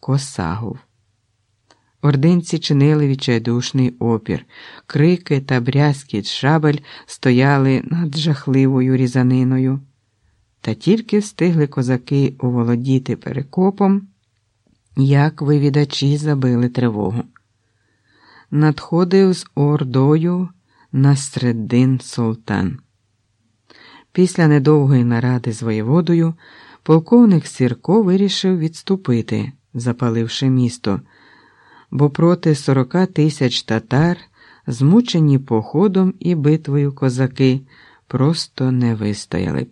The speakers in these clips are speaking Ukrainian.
Косагов. Ординці чинили відчайдушний опір, крики та брязкіт шабель стояли над жахливою різаниною. Та тільки встигли козаки оволодіти перекопом, як вивідачі забили тривогу. Надходив з ордою на середин султан. Після недовгої наради з воєводою полковник Сірко вирішив відступити, запаливши місто, бо проти сорока тисяч татар, змучені походом і битвою козаки, просто не вистояли.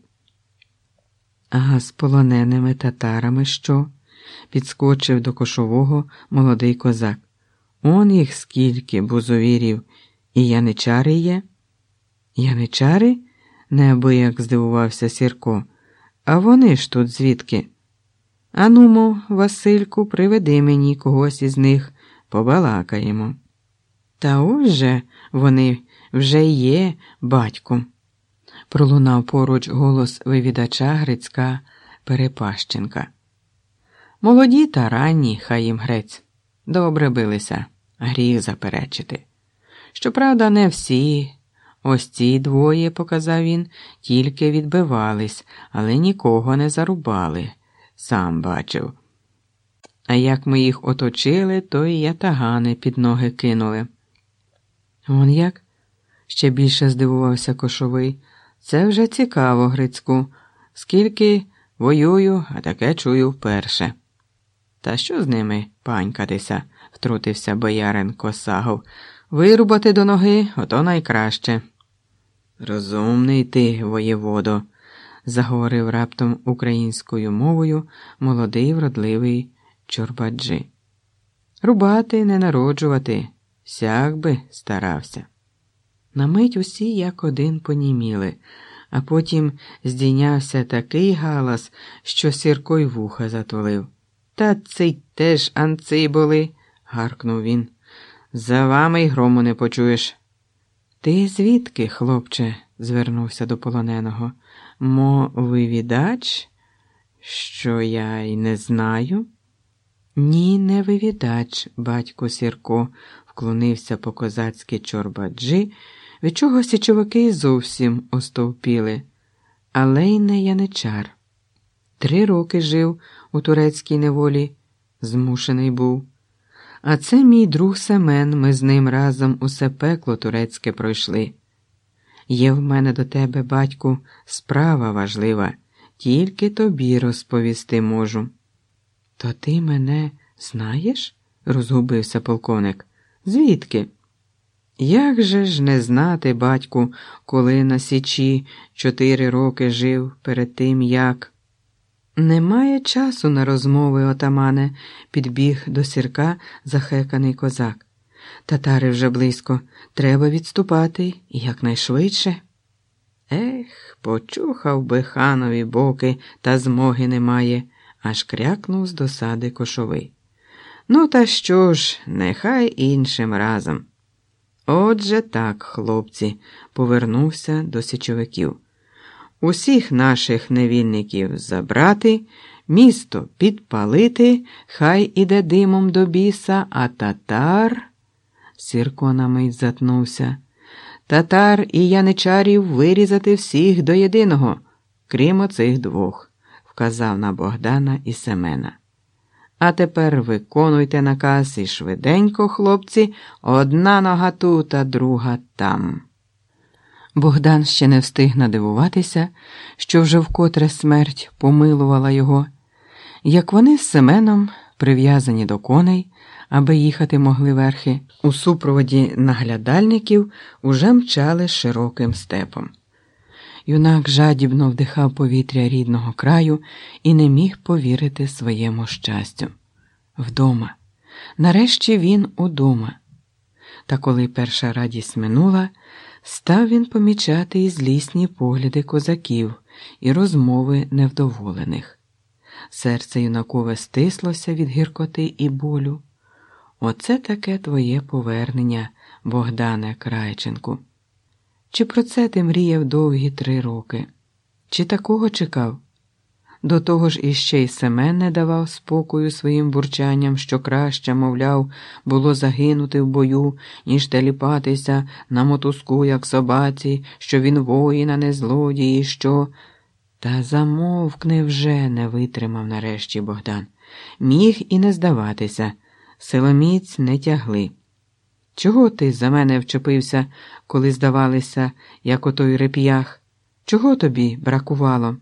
А з полоненими татарами що? підскочив до кошового молодий козак. Он їх скільки бузовірів і яничари є? Яничари? неабияк здивувався Сірко. А вони ж тут звідки? Анумо, Васильку, приведи мені когось із них, побалакаємо. Та ось же вони вже є, батьку, пролунав поруч голос вивідача Грицька Перепащенка. Молоді та ранні, хай їм грець, добре билися, гріх заперечити. Щоправда, не всі. Ось ці двоє, показав він, тільки відбивались, але нікого не зарубали, сам бачив. А як ми їх оточили, то і ятагани під ноги кинули. Он як? ще більше здивувався кошовий. Це вже цікаво, Грицьку. Скільки воюю, а таке чую вперше. Та що з ними панькатися? втрутився боярин Косагов. Вирубати до ноги ото найкраще. Розумний ти, воєводо, заговорив раптом українською мовою молодий вродливий Чорбаджи. Рубати, не народжувати, сяк би старався. На мить усі як один поніміли, а потім здійнявся такий галас, що сірко й вуха затулив. Та цей теж анци були, гаркнув він. За вами й грому не почуєш. Ти звідки, хлопче? звернувся до полоненого. Мо вивідач? Що я й не знаю? Ні, не вивідач, батько Сірко, вклонився по козацьки чорбаджі, від чого січовики зовсім остовпіли, але й не яничар. Три роки жив у турецькій неволі, змушений був. А це мій друг Семен, ми з ним разом усе пекло турецьке пройшли. Є в мене до тебе, батьку, справа важлива, тільки тобі розповісти можу. То ти мене знаєш? розгубився полковник. Звідки? Як же ж не знати, батьку, коли на Січі чотири роки жив перед тим, як. Немає часу на розмови, отамане, підбіг до сірка захеканий козак. Татари вже близько, треба відступати якнайшвидше. Ех, почухав би ханові боки, та змоги немає, аж крякнув з досади кошовий. Ну, та що ж, нехай іншим разом. Отже так, хлопці, повернувся до січовиків усіх наших невільників забрати, місто підпалити, хай іде димом до біса, а татар. Сірко на мить затнувся. Татар і яничарів вирізати всіх до єдиного, крім оцих двох, вказав на Богдана і Семена. А тепер виконуйте наказ і швиденько, хлопці, одна нога тут, а друга там. Богдан ще не встиг надивуватися, що вже вкотре смерть помилувала його, як вони з Семеном, прив'язані до коней, аби їхати могли верхи, у супроводі наглядальників уже мчали широким степом. Юнак жадібно вдихав повітря рідного краю і не міг повірити своєму щастю. Вдома. Нарешті він удома. Та коли перша радість минула, Став він помічати і злісні погляди козаків і розмови невдоволених. Серце юнакове стислося від гіркоти і болю. Оце таке твоє повернення, Богдане Крайченку. Чи про це ти мріяв довгі три роки? Чи такого чекав? До того ж іще й Семен не давав спокою своїм бурчанням, що краще, мовляв, було загинути в бою, ніж теліпатися на мотузку, як собаці, що він воїн, а не злодій, і що. Та замовкни вже, не витримав нарешті Богдан. Міг і не здаватися, силоміць не тягли. Чого ти за мене вчепився, коли здавалися, як отой реп'ях? Чого тобі бракувало?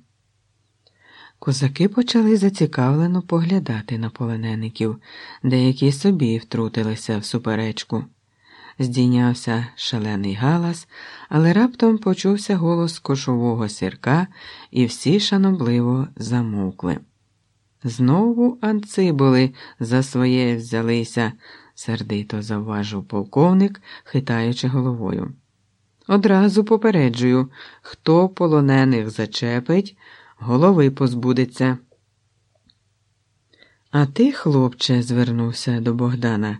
Козаки почали зацікавлено поглядати на полонеників, деякі собі втрутилися в суперечку. Здійнявся шалений галас, але раптом почувся голос кошового сірка, і всі шанобливо замовкли. Знову анциболи за своє взялися, сердито завважив полковник, хитаючи головою. Одразу попереджую, хто полонених зачепить, голови позбудеться. А ти, хлопче, звернувся до Богдана.